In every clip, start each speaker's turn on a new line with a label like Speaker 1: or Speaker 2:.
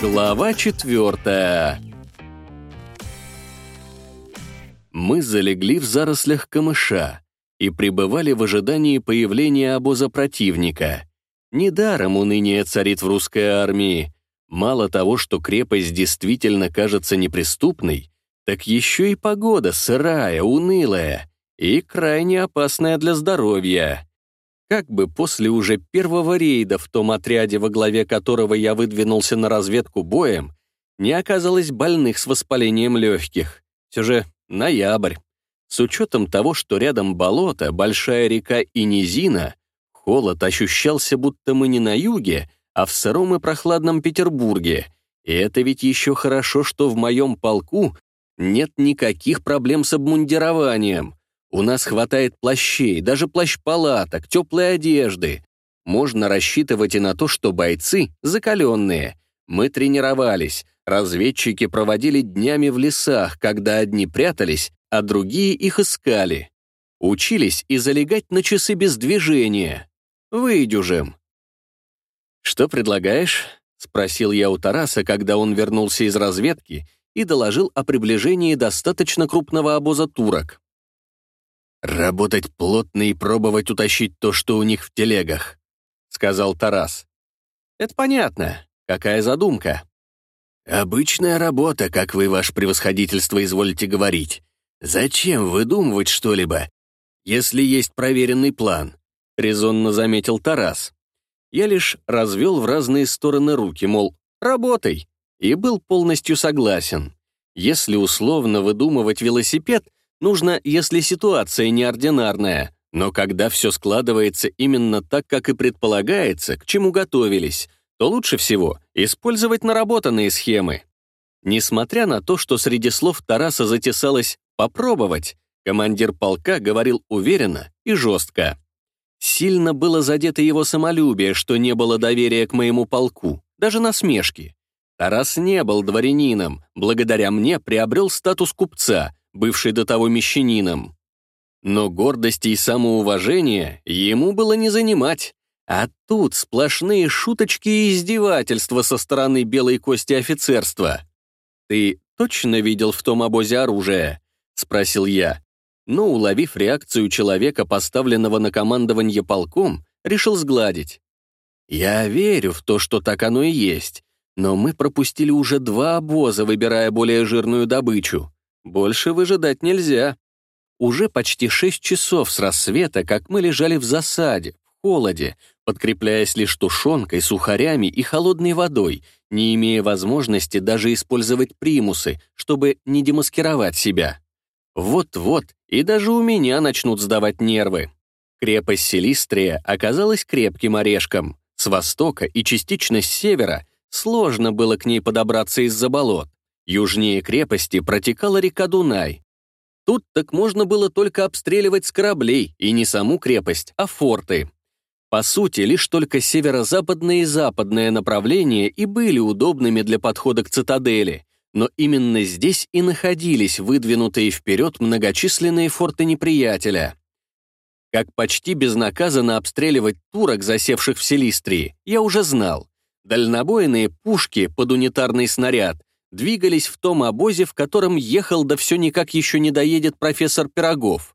Speaker 1: Глава четвертая Мы залегли в зарослях камыша и пребывали в ожидании появления обоза противника. Недаром уныние царит в русской армии. Мало того, что крепость действительно кажется неприступной, так еще и погода сырая, унылая и крайне опасная для здоровья. Как бы после уже первого рейда в том отряде, во главе которого я выдвинулся на разведку боем, не оказалось больных с воспалением легких. Все же ноябрь. С учетом того, что рядом болото, большая река и низина, холод ощущался, будто мы не на юге, а в сыром и прохладном Петербурге. И это ведь еще хорошо, что в моем полку нет никаких проблем с обмундированием. У нас хватает плащей, даже плащ-палаток, теплой одежды. Можно рассчитывать и на то, что бойцы закаленные. Мы тренировались, разведчики проводили днями в лесах, когда одни прятались, а другие их искали. Учились и залегать на часы без движения. Выйдюжим. «Что предлагаешь?» — спросил я у Тараса, когда он вернулся из разведки и доложил о приближении достаточно крупного обоза турок. «Работать плотно и пробовать утащить то, что у них в телегах», — сказал Тарас. «Это понятно. Какая задумка?» «Обычная работа, как вы, ваше превосходительство, изволите говорить. Зачем выдумывать что-либо, если есть проверенный план?» — резонно заметил Тарас. Я лишь развел в разные стороны руки, мол, «работай», и был полностью согласен. Если условно выдумывать велосипед, Нужно, если ситуация неординарная, но когда все складывается именно так, как и предполагается, к чему готовились, то лучше всего использовать наработанные схемы. Несмотря на то, что среди слов Тараса затесалось «попробовать», командир полка говорил уверенно и жестко. Сильно было задето его самолюбие, что не было доверия к моему полку, даже насмешки. Тарас не был дворянином, благодаря мне приобрел статус купца, бывший до того мещанином. Но гордости и самоуважения ему было не занимать. А тут сплошные шуточки и издевательства со стороны белой кости офицерства. «Ты точно видел в том обозе оружие?» — спросил я. Но, уловив реакцию человека, поставленного на командование полком, решил сгладить. «Я верю в то, что так оно и есть, но мы пропустили уже два обоза, выбирая более жирную добычу. Больше выжидать нельзя. Уже почти шесть часов с рассвета, как мы лежали в засаде, в холоде, подкрепляясь лишь тушенкой, сухарями и холодной водой, не имея возможности даже использовать примусы, чтобы не демаскировать себя. Вот-вот, и даже у меня начнут сдавать нервы. Крепость Селистрия оказалась крепким орешком. С востока и частично с севера сложно было к ней подобраться из-за болот. Южнее крепости протекала река Дунай. Тут так можно было только обстреливать с кораблей, и не саму крепость, а форты. По сути, лишь только северо-западное и западное направления и были удобными для подхода к цитадели, но именно здесь и находились выдвинутые вперед многочисленные форты неприятеля. Как почти безнаказанно обстреливать турок, засевших в Селистрии, я уже знал. Дальнобойные пушки под унитарный снаряд, двигались в том обозе, в котором ехал, да все никак еще не доедет профессор Пирогов.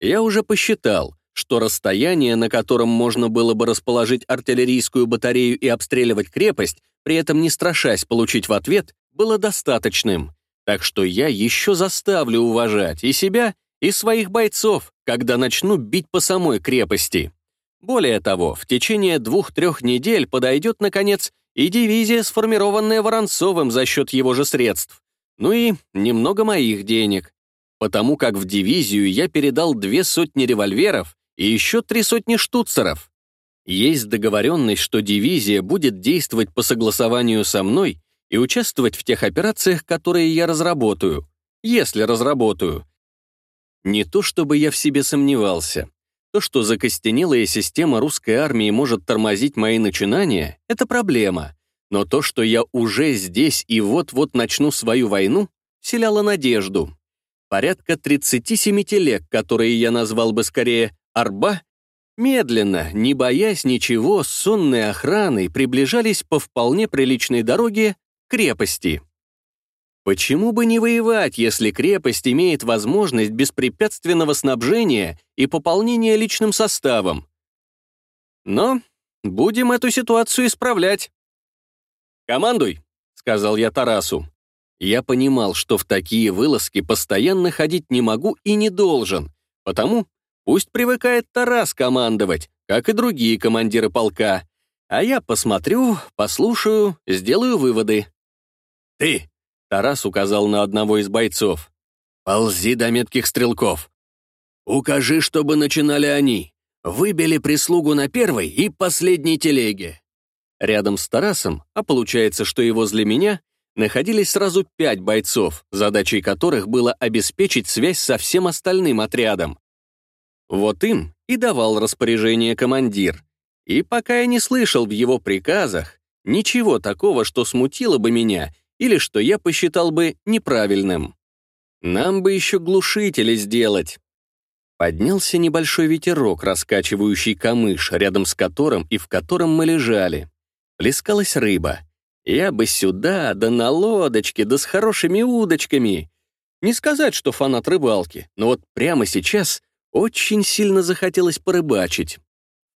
Speaker 1: Я уже посчитал, что расстояние, на котором можно было бы расположить артиллерийскую батарею и обстреливать крепость, при этом не страшась получить в ответ, было достаточным. Так что я еще заставлю уважать и себя, и своих бойцов, когда начну бить по самой крепости. Более того, в течение двух-трех недель подойдет, наконец, и дивизия, сформированная Воронцовым за счет его же средств. Ну и немного моих денег. Потому как в дивизию я передал две сотни револьверов и еще три сотни штуцеров. Есть договоренность, что дивизия будет действовать по согласованию со мной и участвовать в тех операциях, которые я разработаю, если разработаю. Не то чтобы я в себе сомневался. То, что закостенелая система русской армии может тормозить мои начинания, это проблема. Но то, что я уже здесь и вот-вот начну свою войну, вселяло надежду. Порядка 37 телег, которые я назвал бы скорее «арба», медленно, не боясь ничего, с сонной охраной приближались по вполне приличной дороге к крепости. Почему бы не воевать, если крепость имеет возможность беспрепятственного снабжения и пополнения личным составом? Но будем эту ситуацию исправлять. «Командуй», — сказал я Тарасу. Я понимал, что в такие вылазки постоянно ходить не могу и не должен, потому пусть привыкает Тарас командовать, как и другие командиры полка, а я посмотрю, послушаю, сделаю выводы. «Ты!» — Тарас указал на одного из бойцов. «Ползи до метких стрелков. Укажи, чтобы начинали они. Выбили прислугу на первой и последней телеге». Рядом с Тарасом, а получается, что и возле меня, находились сразу пять бойцов, задачей которых было обеспечить связь со всем остальным отрядом. Вот им и давал распоряжение командир. И пока я не слышал в его приказах ничего такого, что смутило бы меня или что я посчитал бы неправильным. Нам бы еще глушители сделать. Поднялся небольшой ветерок, раскачивающий камыш, рядом с которым и в котором мы лежали. Плескалась рыба — я бы сюда, да на лодочке, да с хорошими удочками. Не сказать, что фанат рыбалки, но вот прямо сейчас очень сильно захотелось порыбачить.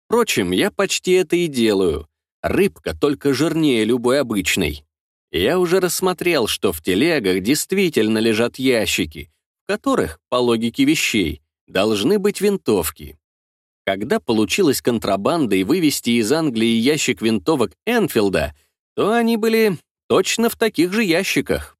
Speaker 1: Впрочем, я почти это и делаю. Рыбка только жирнее любой обычной. Я уже рассмотрел, что в телегах действительно лежат ящики, в которых, по логике вещей, должны быть винтовки. Когда получилось контрабандой вывести из Англии ящик винтовок Энфилда — то они были точно в таких же ящиках.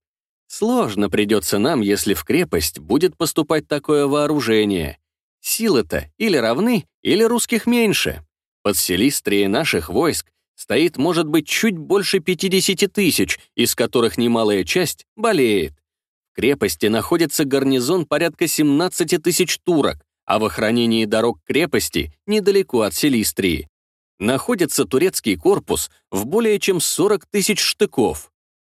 Speaker 1: Сложно придется нам, если в крепость будет поступать такое вооружение. Силы-то или равны, или русских меньше. Под селистрии наших войск стоит, может быть, чуть больше 50 тысяч, из которых немалая часть болеет. В крепости находится гарнизон порядка 17 тысяч турок, а в охранении дорог крепости недалеко от Селистрии находится турецкий корпус в более чем 40 тысяч штыков.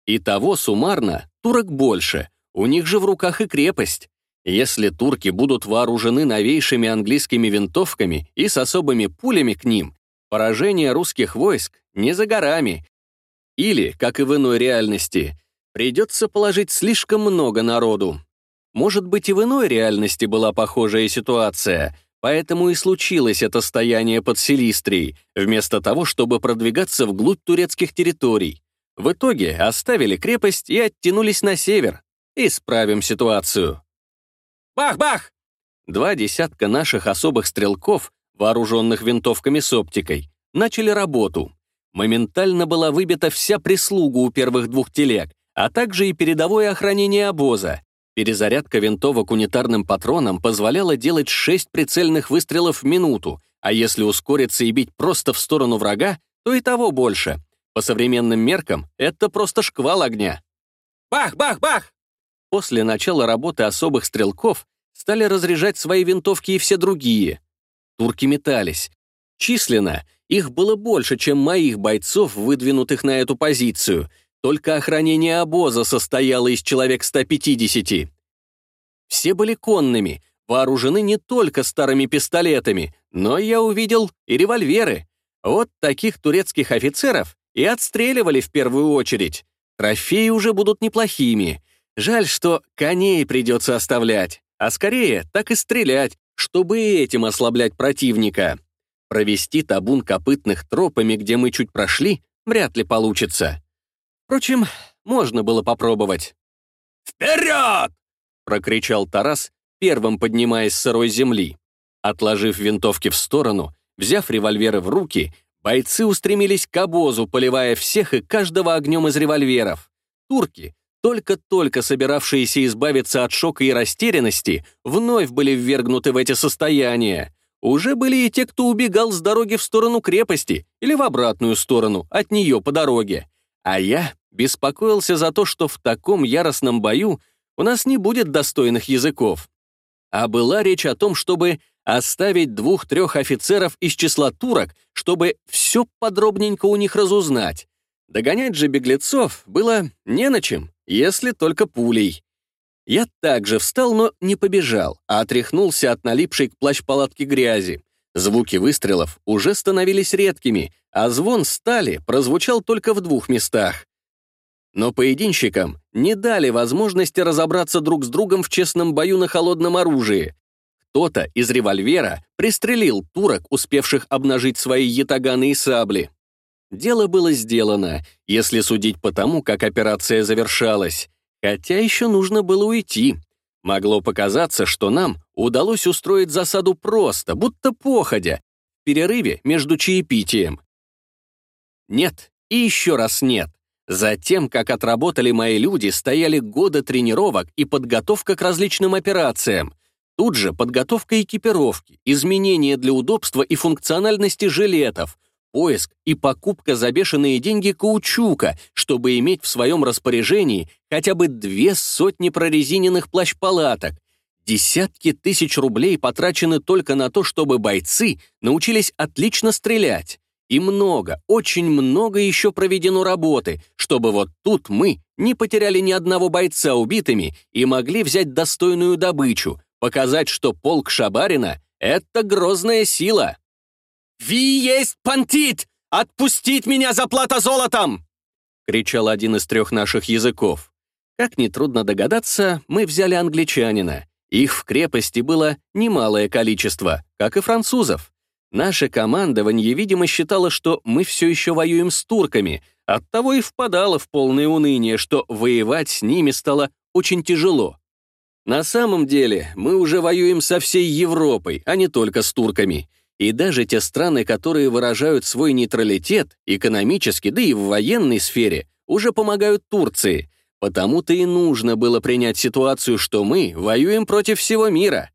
Speaker 1: И того суммарно турок больше, у них же в руках и крепость. Если турки будут вооружены новейшими английскими винтовками и с особыми пулями к ним, поражение русских войск не за горами. Или, как и в иной реальности, придется положить слишком много народу. Может быть, и в иной реальности была похожая ситуация — Поэтому и случилось это стояние под Селистрией, вместо того, чтобы продвигаться вглубь турецких территорий. В итоге оставили крепость и оттянулись на север. Исправим ситуацию. Бах-бах! Два десятка наших особых стрелков, вооруженных винтовками с оптикой, начали работу. Моментально была выбита вся прислуга у первых двух телег, а также и передовое охранение обоза. Перезарядка винтовок унитарным патроном позволяла делать 6 прицельных выстрелов в минуту, а если ускориться и бить просто в сторону врага, то и того больше. По современным меркам это просто шквал огня. Бах-бах-бах! После начала работы особых стрелков стали разряжать свои винтовки и все другие. Турки метались. Численно их было больше, чем моих бойцов, выдвинутых на эту позицию, только охранение обоза состояло из человек 150. Все были конными, вооружены не только старыми пистолетами, но я увидел и револьверы. Вот таких турецких офицеров и отстреливали в первую очередь. Трофеи уже будут неплохими. Жаль, что коней придется оставлять, а скорее так и стрелять, чтобы этим ослаблять противника. Провести табун копытных тропами, где мы чуть прошли, вряд ли получится. Впрочем, можно было попробовать. «Вперед!» — прокричал Тарас, первым поднимаясь с сырой земли. Отложив винтовки в сторону, взяв револьверы в руки, бойцы устремились к обозу, поливая всех и каждого огнем из револьверов. Турки, только-только собиравшиеся избавиться от шока и растерянности, вновь были ввергнуты в эти состояния. Уже были и те, кто убегал с дороги в сторону крепости или в обратную сторону, от нее по дороге. А я беспокоился за то, что в таком яростном бою у нас не будет достойных языков. А была речь о том, чтобы оставить двух-трех офицеров из числа турок, чтобы все подробненько у них разузнать. Догонять же беглецов было не на чем, если только пулей. Я также встал, но не побежал, а отряхнулся от налипшей к плащ-палатке грязи. Звуки выстрелов уже становились редкими, а звон стали прозвучал только в двух местах. Но поединщикам не дали возможности разобраться друг с другом в честном бою на холодном оружии. Кто-то из револьвера пристрелил турок, успевших обнажить свои ятаганы и сабли. Дело было сделано, если судить по тому, как операция завершалась. Хотя еще нужно было уйти. Могло показаться, что нам удалось устроить засаду просто, будто походя, в перерыве между чаепитием. Нет, и еще раз нет. Затем, как отработали мои люди, стояли годы тренировок и подготовка к различным операциям. Тут же подготовка экипировки, изменения для удобства и функциональности жилетов, поиск и покупка за бешеные деньги каучука, чтобы иметь в своем распоряжении хотя бы две сотни прорезиненных плащ-палаток. Десятки тысяч рублей потрачены только на то, чтобы бойцы научились отлично стрелять. И много, очень много еще проведено работы, чтобы вот тут мы не потеряли ни одного бойца убитыми и могли взять достойную добычу, показать, что полк Шабарина — это грозная сила. «Ви есть пантит! Отпустить меня за плата золотом!» — кричал один из трех наших языков. Как нетрудно догадаться, мы взяли англичанина. Их в крепости было немалое количество, как и французов. Наше командование, видимо, считало, что мы все еще воюем с турками, оттого и впадало в полное уныние, что воевать с ними стало очень тяжело. На самом деле, мы уже воюем со всей Европой, а не только с турками. И даже те страны, которые выражают свой нейтралитет, экономически, да и в военной сфере, уже помогают Турции. Потому-то и нужно было принять ситуацию, что мы воюем против всего мира.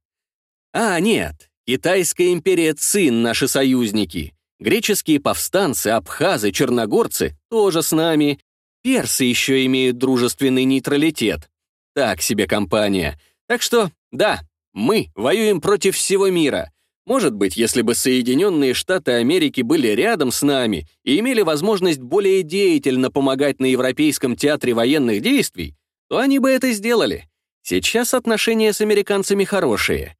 Speaker 1: А, нет, Китайская империя Цин — наши союзники. Греческие повстанцы, абхазы, черногорцы тоже с нами. Персы еще имеют дружественный нейтралитет. Так себе компания. Так что, да, мы воюем против всего мира. Может быть, если бы Соединенные Штаты Америки были рядом с нами и имели возможность более деятельно помогать на Европейском театре военных действий, то они бы это сделали. Сейчас отношения с американцами хорошие.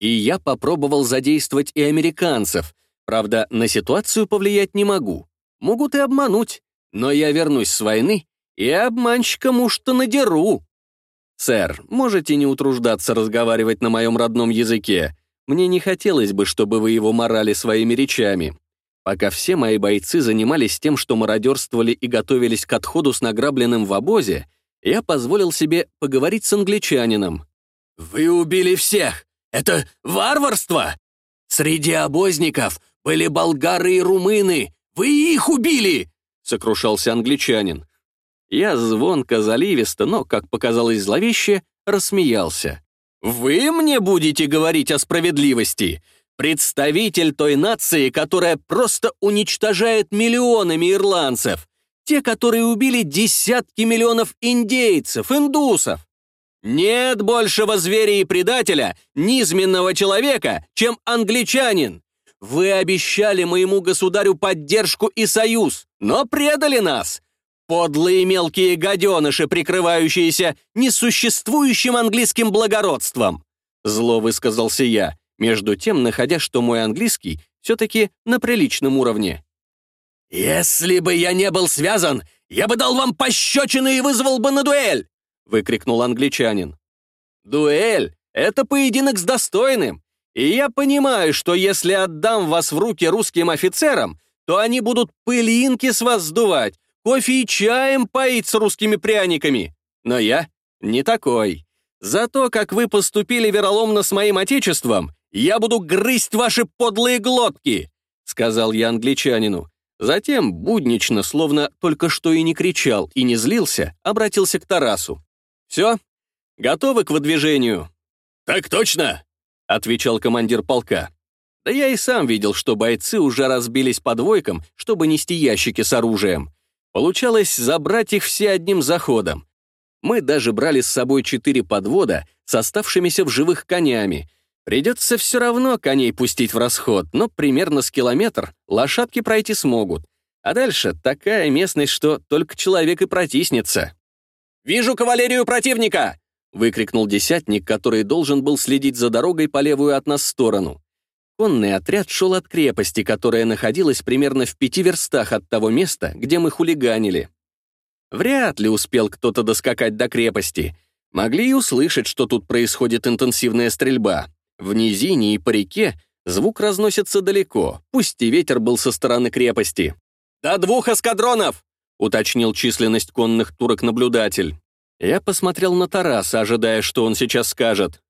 Speaker 1: И я попробовал задействовать и американцев. Правда, на ситуацию повлиять не могу. Могут и обмануть. Но я вернусь с войны и обманщика уж-то надеру. Сэр, можете не утруждаться разговаривать на моем родном языке. Мне не хотелось бы, чтобы вы его морали своими речами. Пока все мои бойцы занимались тем, что мародерствовали и готовились к отходу с награбленным в обозе, я позволил себе поговорить с англичанином. «Вы убили всех! Это варварство! Среди обозников были болгары и румыны! Вы их убили!» — сокрушался англичанин. Я звонко, заливисто, но, как показалось зловеще, рассмеялся. «Вы мне будете говорить о справедливости? Представитель той нации, которая просто уничтожает миллионами ирландцев, те, которые убили десятки миллионов индейцев, индусов. Нет большего зверя и предателя, низменного человека, чем англичанин. Вы обещали моему государю поддержку и союз, но предали нас. Подлые мелкие гаденыши, прикрывающиеся несуществующим английским благородством. Зло высказался я, между тем находя, что мой английский все-таки на приличном уровне. «Если бы я не был связан, я бы дал вам пощечину и вызвал бы на дуэль!» — выкрикнул англичанин. «Дуэль — это поединок с достойным, и я понимаю, что если отдам вас в руки русским офицерам, то они будут пылинки с вас сдувать, кофе и чаем поить с русскими пряниками. Но я не такой. За то, как вы поступили вероломно с моим отечеством, я буду грызть ваши подлые глотки», — сказал я англичанину. Затем, буднично, словно только что и не кричал, и не злился, обратился к Тарасу. «Все? Готовы к выдвижению?» «Так точно!» — отвечал командир полка. Да я и сам видел, что бойцы уже разбились по двойкам, чтобы нести ящики с оружием. Получалось забрать их все одним заходом. Мы даже брали с собой четыре подвода с оставшимися в живых конями. Придется все равно коней пустить в расход, но примерно с километр лошадки пройти смогут. А дальше такая местность, что только человек и протиснется. «Вижу кавалерию противника!» — выкрикнул десятник, который должен был следить за дорогой по левую от нас сторону. Конный отряд шел от крепости, которая находилась примерно в пяти верстах от того места, где мы хулиганили. Вряд ли успел кто-то доскакать до крепости. Могли и услышать, что тут происходит интенсивная стрельба. В низине и по реке звук разносится далеко, пусть и ветер был со стороны крепости. «До двух эскадронов!» — уточнил численность конных турок наблюдатель. Я посмотрел на Тараса, ожидая, что он сейчас скажет.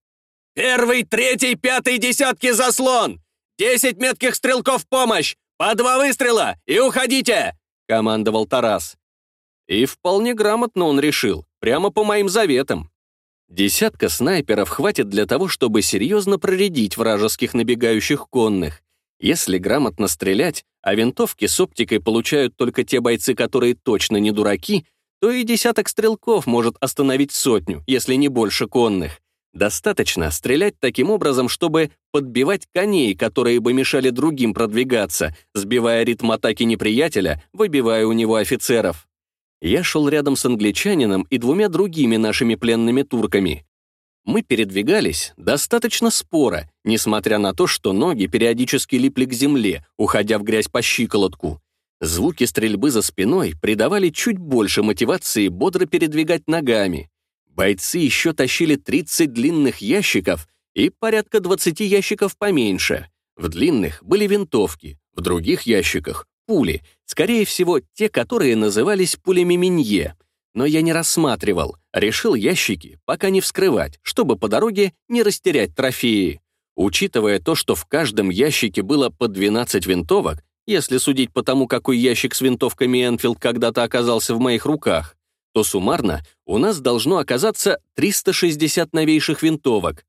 Speaker 1: «Первый, третий, пятый десятки заслон! Десять метких стрелков помощь! По два выстрела и уходите!» — командовал Тарас. И вполне грамотно он решил, прямо по моим заветам. Десятка снайперов хватит для того, чтобы серьезно проредить вражеских набегающих конных. Если грамотно стрелять, а винтовки с оптикой получают только те бойцы, которые точно не дураки, то и десяток стрелков может остановить сотню, если не больше конных. Достаточно стрелять таким образом, чтобы подбивать коней, которые бы мешали другим продвигаться, сбивая ритм атаки неприятеля, выбивая у него офицеров. Я шел рядом с англичанином и двумя другими нашими пленными турками. Мы передвигались достаточно споро, несмотря на то, что ноги периодически липли к земле, уходя в грязь по щиколотку. Звуки стрельбы за спиной придавали чуть больше мотивации бодро передвигать ногами. Бойцы еще тащили 30 длинных ящиков и порядка 20 ящиков поменьше. В длинных были винтовки, в других ящиках — пули, скорее всего, те, которые назывались пулями Минье. Но я не рассматривал, решил ящики пока не вскрывать, чтобы по дороге не растерять трофеи. Учитывая то, что в каждом ящике было по 12 винтовок, если судить по тому, какой ящик с винтовками Энфилд когда-то оказался в моих руках, то суммарно у нас должно оказаться 360 новейших винтовок.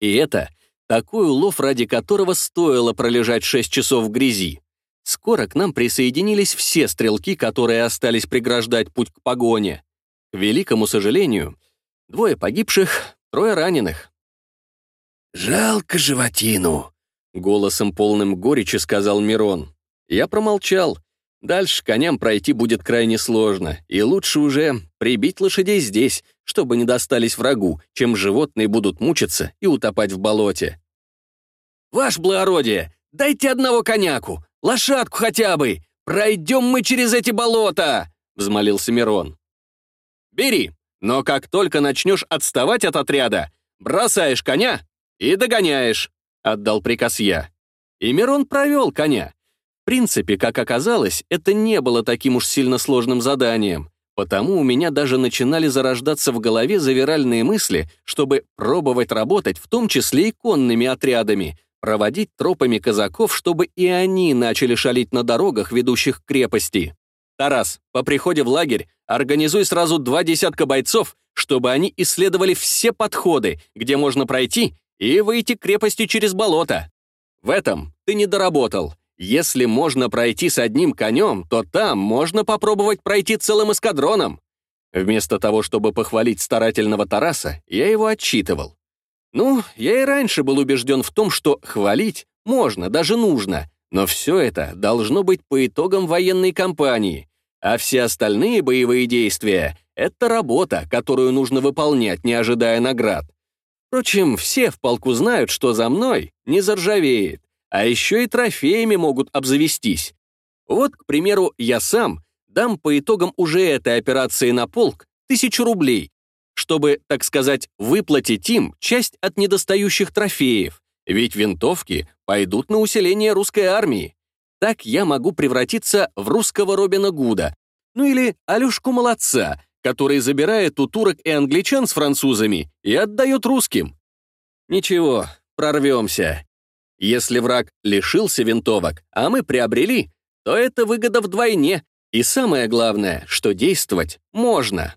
Speaker 1: И это такой улов, ради которого стоило пролежать 6 часов в грязи. Скоро к нам присоединились все стрелки, которые остались преграждать путь к погоне. К великому сожалению, двое погибших, трое раненых.
Speaker 2: «Жалко животину», —
Speaker 1: голосом полным горечи сказал Мирон. Я промолчал, Дальше коням пройти будет крайне сложно, и лучше уже прибить лошадей здесь, чтобы не достались врагу, чем животные будут мучиться и утопать в болоте. «Ваше благородие, дайте одного коняку, лошадку хотя бы! Пройдем мы через эти болота!» — взмолился Мирон. «Бери, но как только начнешь отставать от отряда, бросаешь коня и догоняешь», — отдал приказ я. И Мирон провел коня, принципе, как оказалось, это не было таким уж сильно сложным заданием, потому у меня даже начинали зарождаться в голове завиральные мысли, чтобы пробовать работать в том числе и конными отрядами, проводить тропами казаков, чтобы и они начали шалить на дорогах, ведущих к крепости. «Тарас, по приходе в лагерь организуй сразу два десятка бойцов, чтобы они исследовали все подходы, где можно пройти и выйти к крепости через болото. В этом ты не доработал. Если можно пройти с одним конем, то там можно попробовать пройти целым эскадроном. Вместо того, чтобы похвалить старательного Тараса, я его отчитывал. Ну, я и раньше был убежден в том, что хвалить можно, даже нужно, но все это должно быть по итогам военной кампании, а все остальные боевые действия — это работа, которую нужно выполнять, не ожидая наград. Впрочем, все в полку знают, что за мной не заржавеет. А еще и трофеями могут обзавестись. Вот, к примеру, я сам дам по итогам уже этой операции на полк тысячу рублей, чтобы, так сказать, выплатить им часть от недостающих трофеев, ведь винтовки пойдут на усиление русской армии. Так я могу превратиться в русского Робина Гуда, ну или Алюшку Молодца, который забирает у турок и англичан с французами и отдает русским. Ничего, прорвемся. Если враг лишился винтовок, а мы приобрели, то это выгода вдвойне. И самое главное, что действовать можно.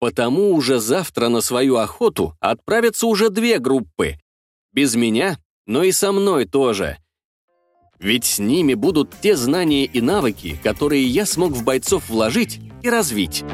Speaker 1: Потому уже завтра на свою охоту отправятся уже две группы. Без меня, но и со мной тоже. Ведь с ними будут те знания и навыки, которые я смог в бойцов вложить и развить.